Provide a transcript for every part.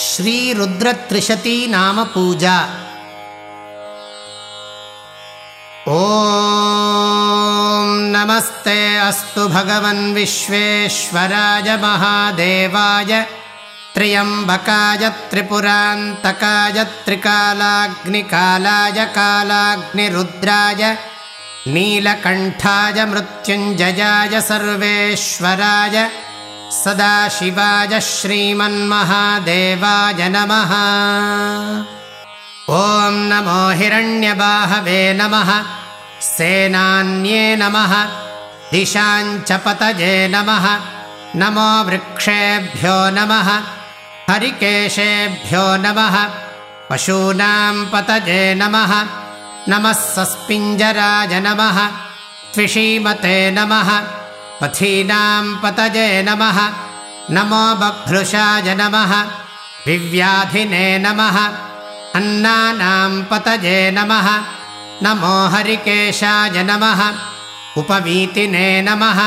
श्रीरुद्रत्रिशती नाम पूजा। ॐ नमस्ते अस्तु भगवन् विश्वेश्वराय महादेवाय त्र्यम्बकाय त्रिपुरान्तकाय त्रिकालाग्निकालाय कालाग्निरुद्राय नीलकण्ठाय मृत्युञ्जयाय सर्वेश्वराय सदाशिवाय श्रीमन्महादेवाय नमः। ॐ नमो हिरण्यबाहवे नमः। सेनान्ये नमः। दिशाञ्चपतये नमः। नमो वृक्षेभ्यो नमः। हरिकेशेभ्यो नमः। पशूनां पतये नमः। नमः सस्पिञ्जराय नमः। त्विषीमते नमः पथीनां पतये नमः। नमो बभ्रुषाय नमः। विव्याधिने नमः। अन्नानां पतये नमः। नमो हरिकेशाय नमः। उपवीतिने नमः।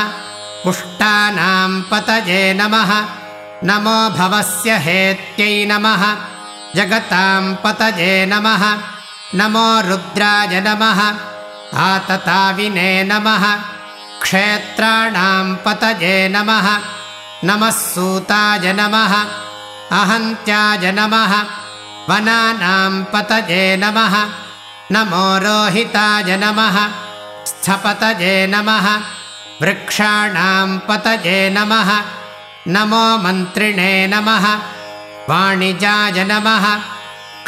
पुष्टानां पतये नमः। नमो भवस्य हेत्यै नमः। जगतां पतये नमः। नमो रुद्राय नमः। आतताविने नमः क्षेत्राणां पतये नमः। नमः सूताय नमः। अहन्त्याय नमः। वनानां पतये नमः। नमो रोहिताय नमः। स्थपतये नमः। वृक्षाणां पतये नमः। नमो मन्त्रिणे नमः। वाणिजाय नमः।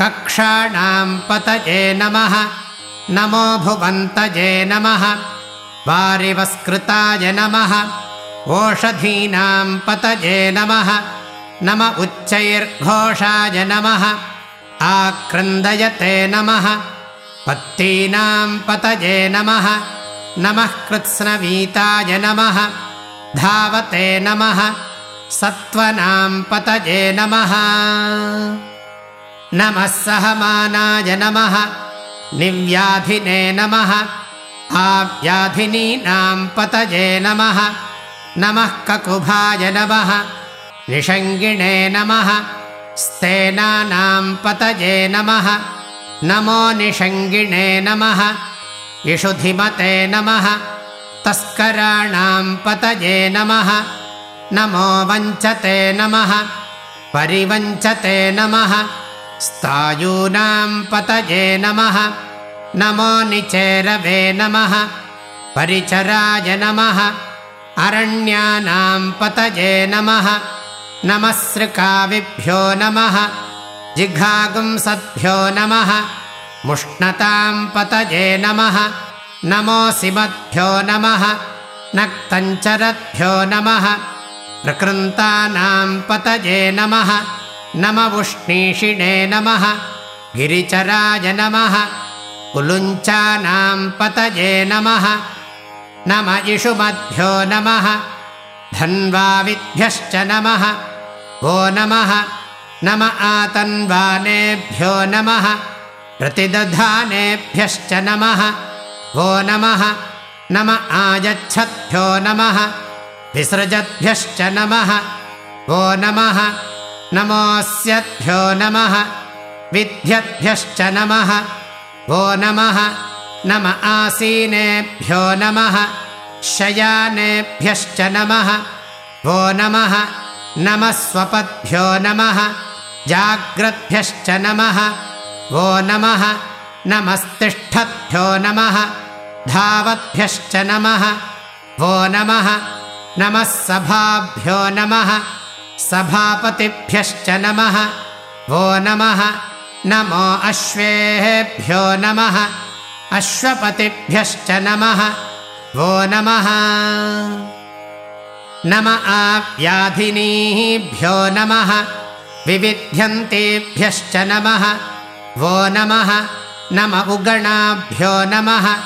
कक्षाणां पतये नमः। नमो भुवन्तये नमः वारिवस्कृताय नमः। ओषधीनां पतये नमः। नम उच्चैर्घोषाय नमः। आक्रन्दयते नमः। पत्तीनां पतये नमः। नमः कृत्स्नवीताय नमः। धावते नमः। सत्त्वनां पतये नमः। नमः सहमानाय नमः। निव्याधिने नमः आव्याधिनीनां पतये नमः। नमः ककुभाय नमः। निषङ्गिणे नमः। स्तेनानां पतये नमः। नमो निषङ्गिणे नमः। इषुधिमते नमः। तस्कराणां पतये नमः। नमो वञ्चते नमः। परिवञ्चते नमः। स्थायूनां पतये नमः नमो निचेरवे नमः। परिचराय नमः। अरण्यानां पतये नमः। नमःसृकाविभ्यो नमः। जिघागुंसद्भ्यो नमः। मुष्णतां पतये नमः। नमोऽसिमद्भ्यो नमः। नक्तञ्चरद्भ्यो नमः। प्रकृन्तानां पतये नमः। नम उष्णीषिणे नमः। गिरिचराय नमः उलुञ्चानां पतये नमः। नम इषुमद्भ्यो नमः। धन्वाविद्भ्यश्च नमः। वो नमः। नम आतन्वानेभ्यो नमः। प्रतिदधानेभ्यश्च नमः। वो नमः। नम आयच्छद्भ्यो नमः। विसृजद्भ्यश्च नमः। वो नमः। नमोऽस्यद्भ्यो नमः। विद्यद्भ्यश्च नमः नमः नम आसीनेभ्यो नमः शयानेभ्यश्च नमः। वो नमः नमः स्वपद्भ्यो नमः जाग्रद्भ्यश्च नमः। वो नमः नमस्तिष्ठद्भ्यो नमः धावद्भ्यश्च नमः। वो नमः नमः सभाभ्यो नमः सभापतिभ्यश्च नमः। वो नमः नमो अश्वेभ्यो नमः। अश्वपतिभ्यश्च नमः। वो नमः। नम आव्याधिनीभ्यो नमः। विविध्यन्तेभ्यश्च नमः। वो नमः। नम उगणाभ्यो नमः।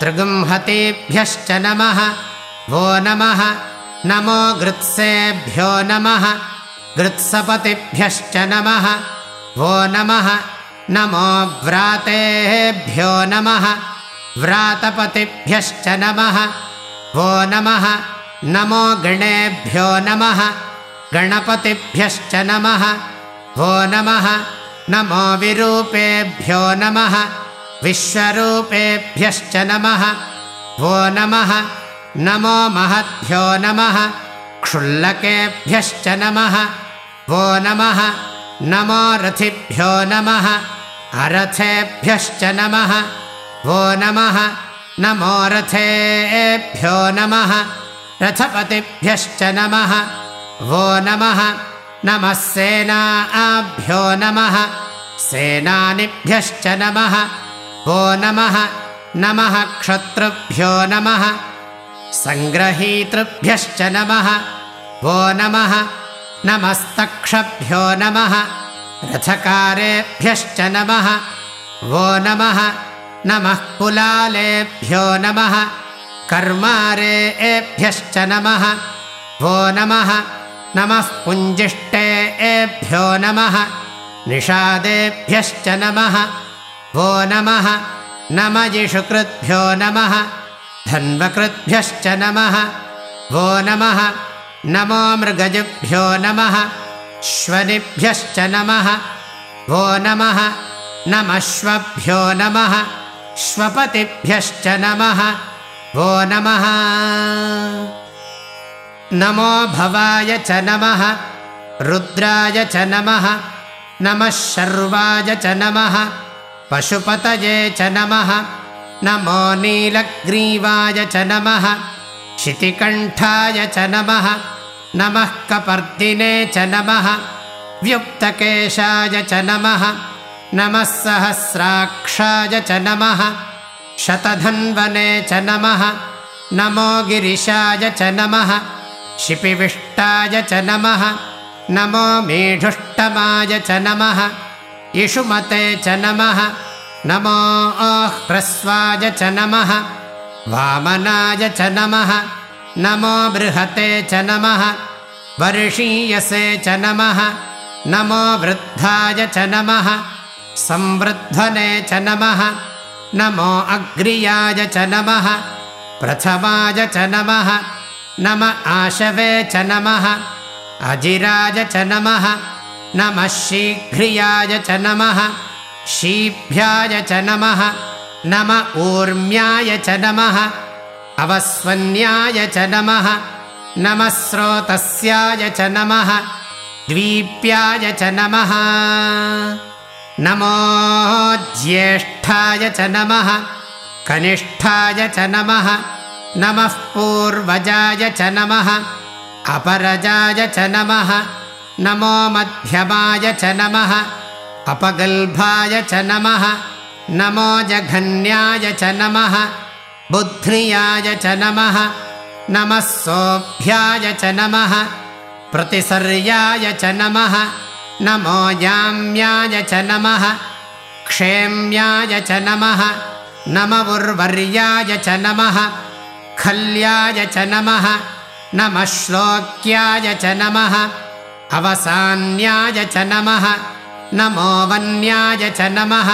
त्रिगुंहतेभ्यश्च नमः। वो नमः। नमो गृत्सेभ्यो नमः। गृत्सपतिभ्यश्च नमः नमः। नमो व्रातेभ्यो नमः। व्रातपतिभ्यश्च नमः। वो नमः। नमो गणेभ्यो नमः। गणपतिभ्यश्च नमः। वो नमः। नमो विरूपेभ्यो नमः। विश्वरूपेभ्यश्च नमः। वो नमः। नमो महद्भ्यो नमः। क्षुल्लकेभ्यश्च नमः। वो नमः नमो रथिभ्यो नमः। अरथेभ्यश्च नमः। वो नमः। नमो रथेभ्यो नमः। रथपतिभ्यश्च नमः। वो नमः। नमः सेनाभ्यो नमः। सेनानिभ्यश्च नमः। वो नमः। नमः क्षत्रुभ्यो नमः। सङ्ग्रहीतृभ्यश्च नमः। वो नमः नमस्तक्षभ्यो नमः। रथकारेभ्यश्च नमः। वो नमः। नमः कुलालेभ्यो नमः। कर्मारेभ्यश्च नमः। वो नमः। नमः पुञ्जिष्टेभ्यो नमः। निषादेभ्यश्च नमः। वो नमः। नमजिषुकृद्भ्यो नमः। धन्वकृद्भ्यश्च नमः। वो नमः नमो मृगजुभ्यो नमः श्वनिभ्यश्च नमः वो नमः श्वपतिभ्यश्च नमः नमः। भवाय च नमः रुद्राय च नमः नमः शर्वाय च नमः पशुपतये च नमः नमो नीलग्रीवाय च नमः शितिकण्ठाय च नमः नमः कपर्दिने च नमः व्युक्तकेशाय च नमः नमः सहस्राक्षाय च नमः शतधन्वने च नमः नमो गिरिशाय च नमः शिपिविष्टाय च नमः नमो मेढुष्टमाय च नमः इषुमते च नमः नमो ह्रस्वाय च नमः वामनाय च नमः नमो बृहते च नमः वर्षीयसे च नमः नमो वृद्धाय च नमः संवृद्धने च नमः नमो अग्र्याय च नमः प्रथमाय च नमः नम आशवे च नमः अजिराय च नमः नमः शीघ्रियाय च नमः शीभ्याय च नमः नम ऊर्म्याय च नमः अवस्वन्याय च नमः नमः स्रोतस्याय च नमः द्वीप्याय च नमः नमो ज्येष्ठाय च नमः कनिष्ठाय च नमः नमः पूर्वजाय च नमः अपरजाय च नमः नमो मध्यमाय च नमः अपगल्भाय च नमः नमो जघन्याय च नमः बुध्नियाय च नमः नमः सोऽभ्याय च नमः प्रतिसर्याय च नमः नमो याम्याय च नमः क्षेम्याय च नमः नमवुर्वर्याय च नमः खल्याय च नमः नमः श्लोक्याय च नमः अवसान्याय च नमः नमो वन्याय च नमः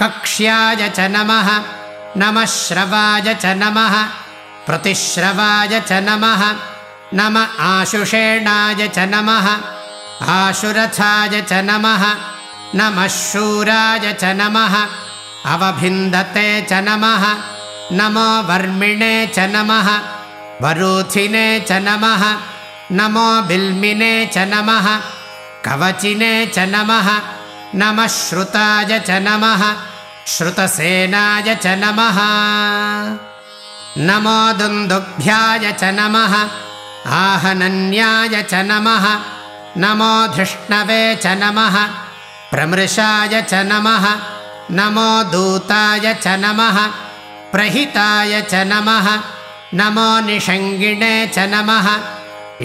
कक्ष्याय च नमः नमः श्रवाय च नमः प्रतिश्रवाय च नमः नम आशुषेणाय च नमः आशुरथाय च नमः नमः शूराय च नमः अवभिन्दते च नमः नमो वर्मिणे च नमः वरूथिने च नमः नमो बिल्मिने च नमः कवचिने च नमः नमः श्रुताय च नमः श्रुतसेनाय च नमः नमो दुन्दुभ्याय च नमः आहनन्याय च नमः नमो धिष्णवे च नमः प्रमृशाय च नमः नमो दूताय च नमः प्रहिताय च नमः नमो निषङ्गिणे च नमः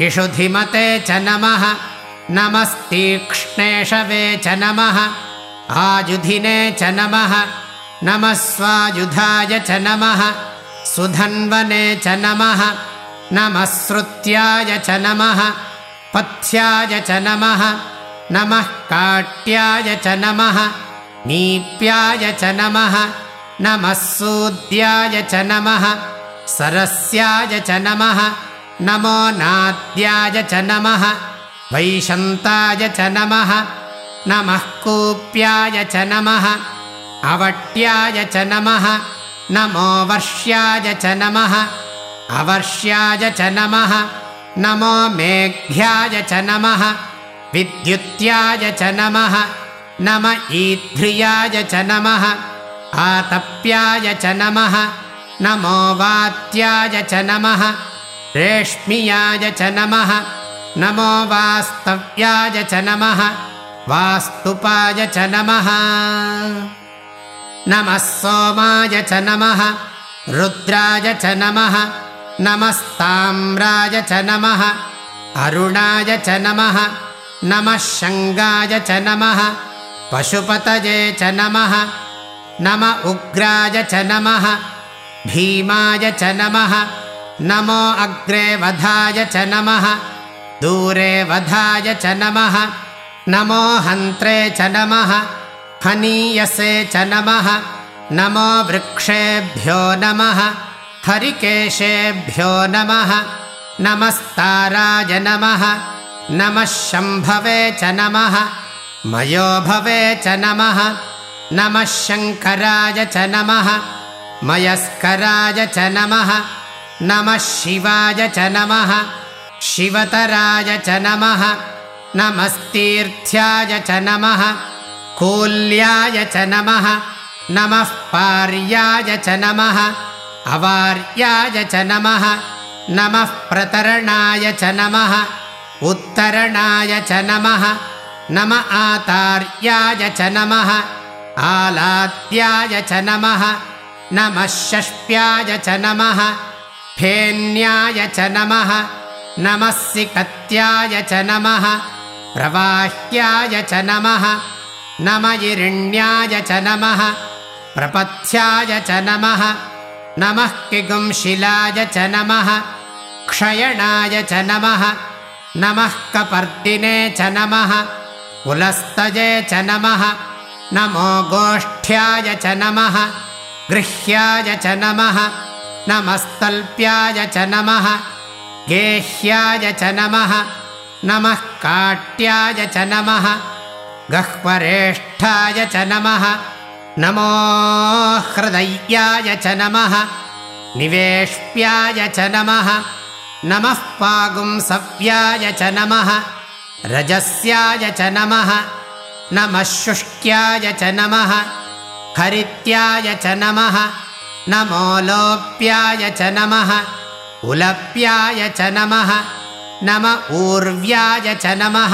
इषुधिमते च नमः नमस्तीक्ष्णेषवे च नमः आयुधिने च नमः नमः स्वायुधाय च नमः सुधन्वने च नमः नमः श्रुत्याय च नमः पथ्याय च नमः नमः काट्याय च नमः नीप्याय च नमः नमः सूद्याय च नमः सरस्याय च नमः नमो नाद्याय च नमः वैशन्ताय च नमः नमः कूप्याय च नमः अवट्याय च नमः नमो वर्ष्याय च नमः अवर्ष्याय च नमः नमो मेघ्याय च नमः विद्युत्याय च नमः नम ईध्रियाय च नमः आतप्याय च नमः नमो वात्याय च नमः रेष्म्याय च नमः नमो वास्तव्याय च नमः वास्तुपाय च नमः नमः सोमाय च नमः रुद्राय च नमः नमस्ताम्राय च नमः अरुणाय च नमः नमः शङ्गाय च नमः पशुपतये च नमः नम उग्राय च नमः भीमाय च नमः नमो अग्रे वधाय च नमः दूरे वधाय च नमः नमो हन्त्रे च नमः हनीयसे च नमः नमो वृक्षेभ्यो नमः हरिकेशेभ्यो नमः नमस्ताराय नमः नमः शम्भवे च नमः मयो भवे च नमः नमः शङ्कराय च नमः मयस्कराय च नमः नमः शिवाय च नमः शिवतराय च नमः नमस्तीर्थ्याय च नमः कूल्याय च नमः नमः पार्याय च नमः अवार्याय च नमः नमः प्रतरणाय च नमः उत्तरणाय च नमः नम आतार्याय च नमः आलाद्याय च नमः नमः षष्प्याय च नमः फेन्याय च नमः नमः सिकत्याय च नमः प्रवाह्याय च नमः नम इरिण्याय च नमः प्रपथ्याय च नमः नमः किगुंशिलाय च नमः क्षयणाय च नमः नमः कपर्दिने च नमः पुलस्तये च नमः नमो गोष्ठ्याय च नमः गृह्याय च नमः नमस्तल्प्याय च नमः गेह्याय च नमः नमः काट्याय च नमः गह्वरेष्ठाय च नमः नमो हृदय्याय च नमः निवेश्याय च नमः नमः पागुंसव्याय च नमः रजस्याय च नमः नमः शुष्क्याय च नमः हरित्याय च नमः नमो लोप्याय च नमः उलप्याय च नमः नम ऊर्व्याय च नमः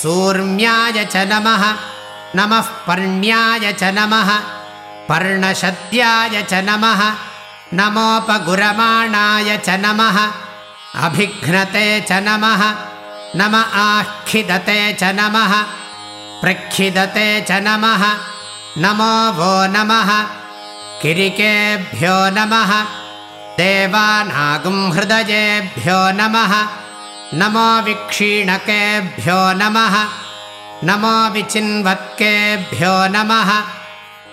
सूर्म्याय च नमः नमः पर्ण्याय च नमः पर्णशद्याय च नमः नमोपगुरमाणाय च नमः अभिघ्नते च नमः नम आखिदते च नमः प्रखिदते च नमः नमो वो नमः किरिकेभ्यो नमः देवानागुंहृदयेभ्यो नमः नमो विक्षीणकेभ्यो नमः। नमो विचिन्वत्केभ्यो नमः।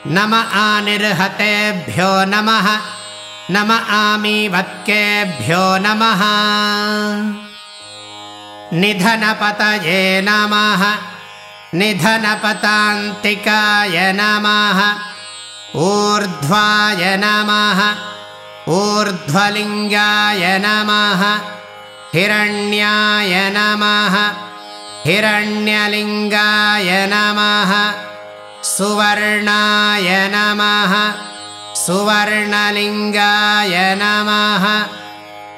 नम आनिर्हतेभ्यो नमः। आमीवत्केभ्यो नमः। निधनपतये नमः। निधनपतान्तिकाय नमः। ऊर्ध्वाय नमः। ऊर्ध्वलिङ्गाय नमः हिरण्याय नमः। हिरण्यलिङ्गाय नमः। सुवर्णाय नमः। सुवर्णलिङ्गाय नमः।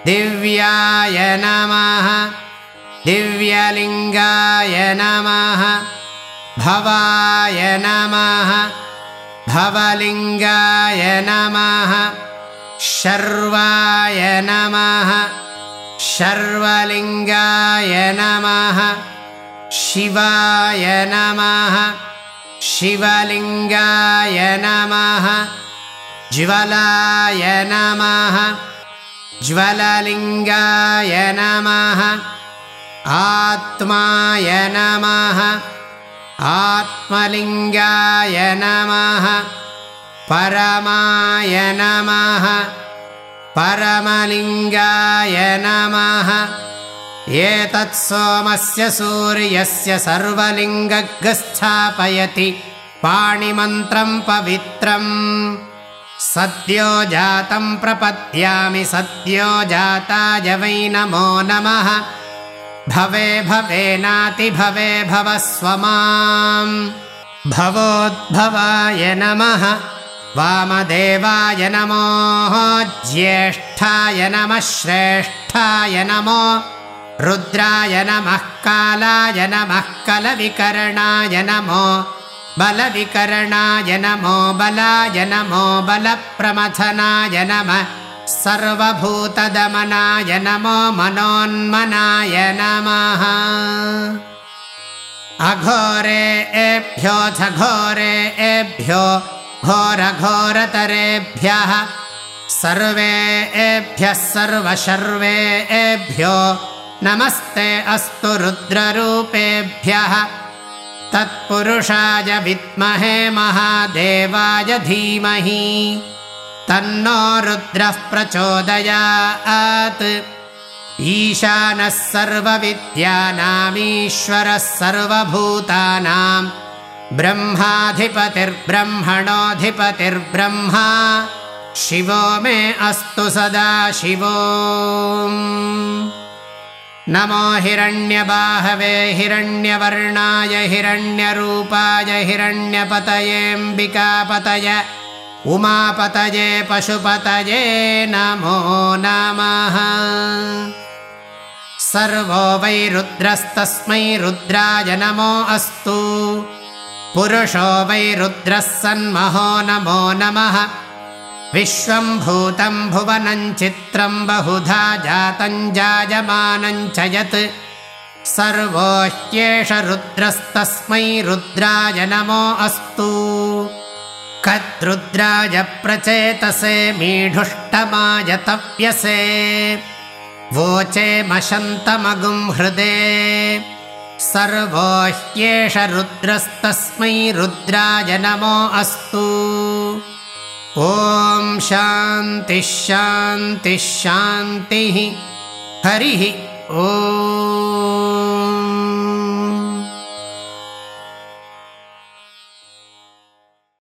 दिव्याय नमः। दिव्यलिङ्गाय नमः। भवाय नमः। भवलिङ्गाय नमः। शर्वाय नमः शर्वलिङ्गाय नमः। शिवाय नमः। शिवलिङ्गाय नमः। ज्वलाय नमः। ज्वललिङ्गाय नमः। आत्माय नमः। आत्मलिङ्गाय नमः। परमाय नमः परमलिङ्गाय नमः। एतत् सोमस्य सूर्यस्य सर्वलिङ्गगस्थापयति पाणिमन्त्रम् पवित्रम्। सद्यो जातम् प्रपद्यामि सद्यो जाताय वै नमो नमः। भवे भवे भव स्वमाम्। भवोद्भवाय नमः वामदेवाय नमो ज्येष्ठाय नमः श्रेष्ठाय नमो रुद्राय नमः कालाय नमः कलविकरणाय नमो बलविकरणाय नमो बलाय नमो बलप्रमथनाय नमः सर्वभूतदमनाय नमो मनोन्मनाय नमः। अघोरे एभ्योऽथ घोरे एभ्यो घोरघोरतरेभ्यः सर्वे एभ्यः सर्वशर्वे एभ्यो नमस्ते अस्तु रुद्ररूपेभ्यः। तत्पुरुषाय विद्महे महादेवाय धीमहि। तन्नो रुद्रः प्रचोदयात्। ईशानः सर्वविद्यानामीश्वरः सर्वभूतानाम् ब्रह्माधिपतिर्ब्रह्मणोऽधिपतिर्ब्रह्मा। शिवो मे अस्तु सदा शिवो। नमो हिरण्यबाहवे हिरण्यवर्णाय हिरण्यरूपाय हिरण्यपतयेऽम्बिकापतय। उमापतये पशुपतये नमो नमः। सर्वो वै रुद्रस्तस्मै रुद्राय नमो अस्तु पुरुषो वै रुद्रः सन्महो नमो नमः। विश्वम् भूतम् भुवनम् चित्रम् बहुधा जातम् जायमानम् च यत्। सर्वो ह्येष रुद्रस्तस्मै रुद्राय नमो अस्तु। कद्रुद्राय प्रचेतसे मीढुष्टमाय तप्यसे वोचे मशन्तमगुम् हृदे सर्वो ह्येष रुद्रस्तस्मै रुद्राय नमो अस्तु। ॐ शान्तिः शान्तिः शान्तिः। हरिः ओ